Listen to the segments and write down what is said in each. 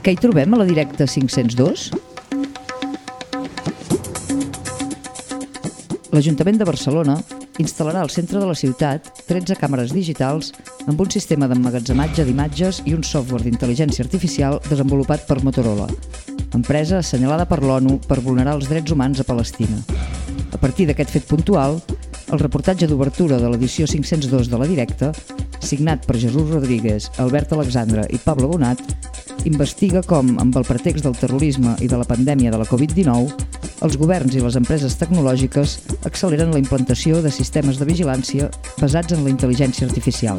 Què hi trobem a la directa 502? L'Ajuntament de Barcelona instal·larà al centre de la ciutat 13 càmeres digitals amb un sistema d'emmagatzematge d'imatges i un software d'intel·ligència artificial desenvolupat per Motorola, empresa assenyalada per l'ONU per vulnerar els drets humans a Palestina. A partir d'aquest fet puntual, el reportatge d'obertura de l'edició 502 de la Directa, signat per Jesús Rodríguez, Albert Alexandre i Pablo Bonat, investiga com, amb el pretext del terrorisme i de la pandèmia de la Covid-19, els governs i les empreses tecnològiques acceleren la implantació de sistemes de vigilància basats en la intel·ligència artificial.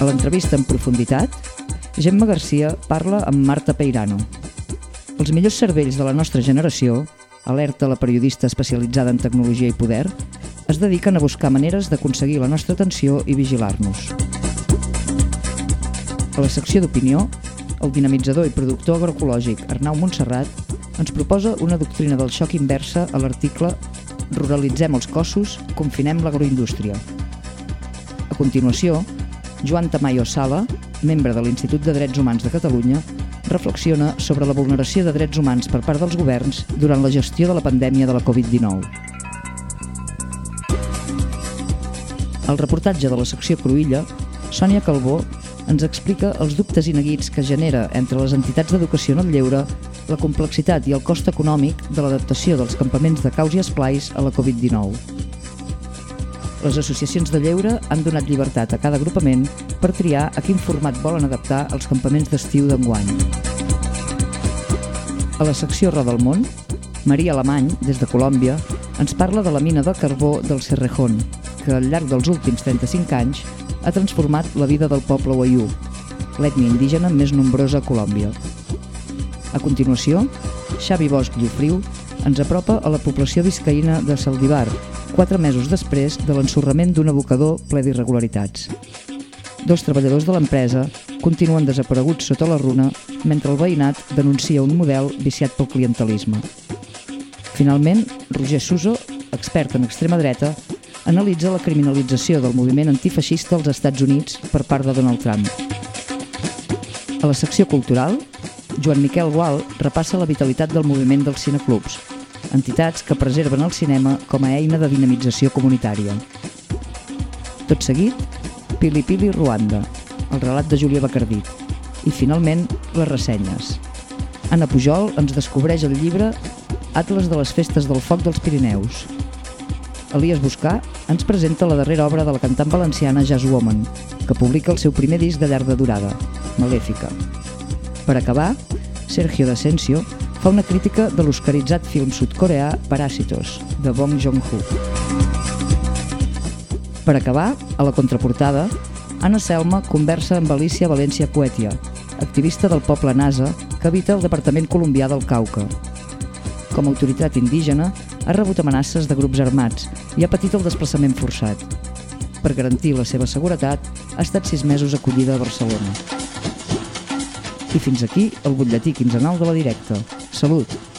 A l'entrevista en profunditat, Gemma Garcia parla amb Marta Peirano. Els millors cervells de la nostra generació, alerta la periodista especialitzada en tecnologia i poder, es dediquen a buscar maneres d'aconseguir la nostra atenció i vigilar-nos. A la secció d'opinió, el dinamitzador i productor agroecològic Arnau Montserrat ens proposa una doctrina del xoc inversa a l'article Ruralitzem els cossos, confinem l'agroindústria. A continuació, Joan Tamayo Sala, membre de l'Institut de Drets Humans de Catalunya, reflexiona sobre la vulneració de drets humans per part dels governs durant la gestió de la pandèmia de la Covid-19. Al reportatge de la secció Cruïlla, Sònia Calbó ens explica els dubtes i neguits que genera entre les entitats d'educació en el lleure la complexitat i el cost econòmic de l'adaptació dels campaments de caus i esplais a la Covid-19. Les associacions de lleure han donat llibertat a cada agrupament per triar a quin format volen adaptar els campaments d'estiu d'enguany. A la secció Roda del Món, Maria Alemany, des de Colòmbia, ens parla de la mina de carbó del Cerrejón, que al llarg dels últims 35 anys ha transformat la vida del poble Wayuu, l'ètnia indígena més nombrosa a Colòmbia. A continuació, Xavi Bosch Llofriu ens apropa a la població viscaïna de Saldivar, quatre mesos després de l'ensorrament d'un abocador ple d'irregularitats. Dos treballadors de l'empresa continuen desapareguts sota la runa mentre el veïnat denuncia un model viciat pel clientelisme. Finalment, Roger Suso, expert en extrema dreta, analitza la criminalització del moviment antifeixista als Estats Units per part de Donald Trump. A la secció cultural, Joan Miquel Gual repassa la vitalitat del moviment dels cineclubs, entitats que preserven el cinema com a eina de dinamització comunitària. Tot seguit, Pili Pili Ruanda, el relat de Júlia Bacardí, i finalment les ressenyes. Anna Pujol ens descobreix el llibre Atles de les festes del foc dels Pirineus, Elias Buscà ens presenta la darrera obra de la cantant valenciana Jazz Woman, que publica el seu primer disc de llarga durada, Malèfica. Per acabar, Sergio D'Asensio fa una crítica de l'oscaritzat film sudcoreà Paràsitos, de Bong Joon-ho. Per acabar, a la contraportada, Anna Selma conversa amb Alicia València Poetia, activista del poble Nasa que habita el departament colombià del Cauca. Com a autoritat indígena, ha rebut amenaces de grups armats i ha patit el desplaçament forçat. Per garantir la seva seguretat, ha estat sis mesos acollida a Barcelona. I fins aquí el butlletí quinzenal de la directa. Salut!